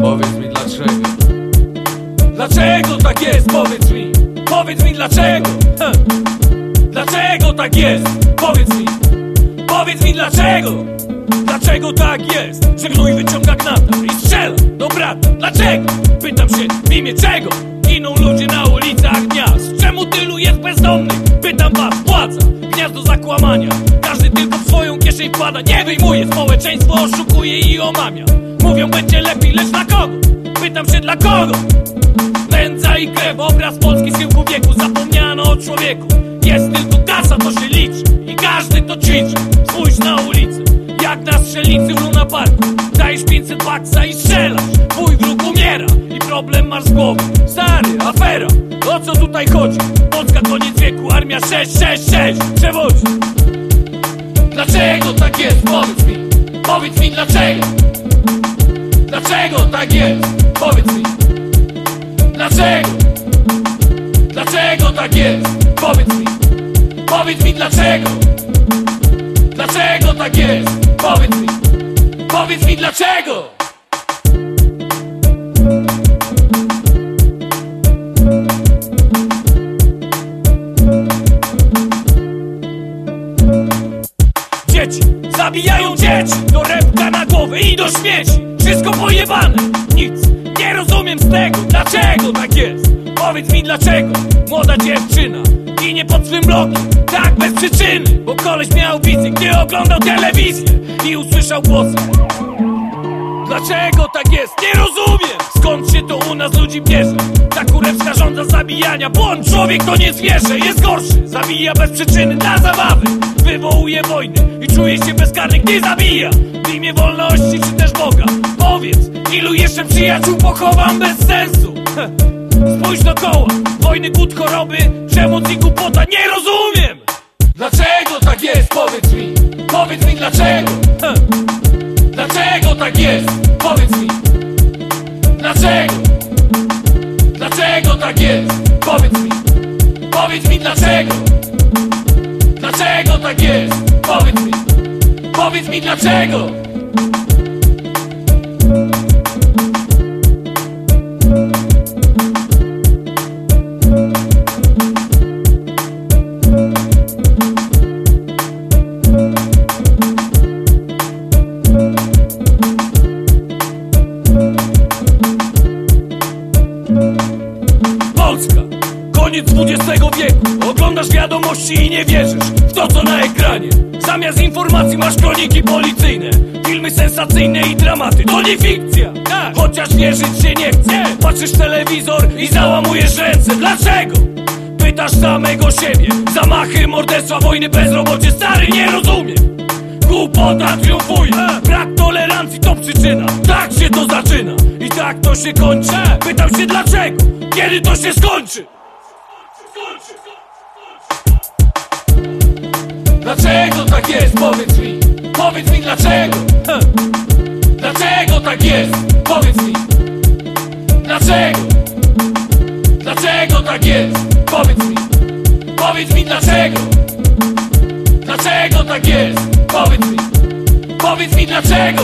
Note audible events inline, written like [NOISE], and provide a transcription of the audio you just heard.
Powiedz mi dlaczego Dlaczego tak jest? Powiedz mi Powiedz mi dlaczego. Dlaczego tak jest? Powiedz mi Powiedz mi dlaczego Dlaczego tak jest? Że gnój wyciąga was, władza Gniazdo zakłamania. Każdy tylko w swoją kieszeń wkłada Nie wyjmuje, społeczeństwo oszukuje i omamia. Mówią będzie lepiej, lecz dla kogo? Pytam się dla kogo? Nędza i krew, obraz Polski kilku wieku. Zapomniano o człowieku. Jest tylko kasa, to się liczy. I każdy to ćwiczy. Spójrz na ulicę. Jak na strzelnicy w Luna Parku. Dajesz 500 baksa i problem masz z Stary, afera O co tutaj chodzi? Polska koniec wieku Armia 666 Przewodzi Dlaczego tak jest? Powiedz mi Powiedz mi dlaczego Dlaczego tak jest? Powiedz mi Dlaczego? Dlaczego tak jest? Powiedz mi Powiedz mi dlaczego Dlaczego tak jest? Powiedz mi Powiedz mi dlaczego Dzieci. Zabijają dzieci. Do repka na głowę i do śmieci. Wszystko pojebane, nic nie rozumiem z tego Dlaczego tak jest? Powiedz mi dlaczego Młoda dziewczyna ginie pod swym blokiem. Tak bez przyczyny Bo koleś miał wizję, gdy oglądał telewizję I usłyszał głosy Dlaczego tak jest? Nie rozumiem! Skąd się to u nas ludzi bierze? Ta kurewska żąda zabijania Błąd! Człowiek to nie zwierzę, jest gorszy Zabija bez przyczyny, dla zabawy Wywołuje wojny i czuje się bezkarny, gdy zabija W imię wolności czy też Boga Powiedz, ilu jeszcze przyjaciół pochowam bez sensu? Spójrz dookoła Wojny, głód, choroby, przemoc i głupota Nie rozumiem! Dlaczego tak jest? Powiedz mi Dlaczego tak jest? Powiedz mi Powiedz mi dlaczego Dlaczego tak jest? Powiedz mi Powiedz mi dlaczego Polska, koniec XX wieku. Oglądasz wiadomości i nie wierzysz W to co na ekranie. Zamiast informacji masz kroniki policyjne. Filmy sensacyjne i dramaty. To nie fikcja, chociaż wierzyć się nie chce Patrzysz telewizor i załamujesz ręce. Dlaczego? Pytasz samego siebie. Zamachy, morderstwa, wojny, bezrobocie. Stary, nie rozumiem. Głupota triumfuje. Brak tolerancji to przyczyna. Tak się to zaczyna I tak to się kończy Pytam się dlaczego Kiedy to się skończy Dlaczego tak jest? Powiedz mi Powiedz mi dlaczego. [LAUGHS] Dlaczego tak jest? Powiedz mi Dlaczego? Dlaczego tak jest? Powiedz mi Powiedz mi dlaczego Dlaczego tak jest? Powiedz mi Powiedz mi dlaczego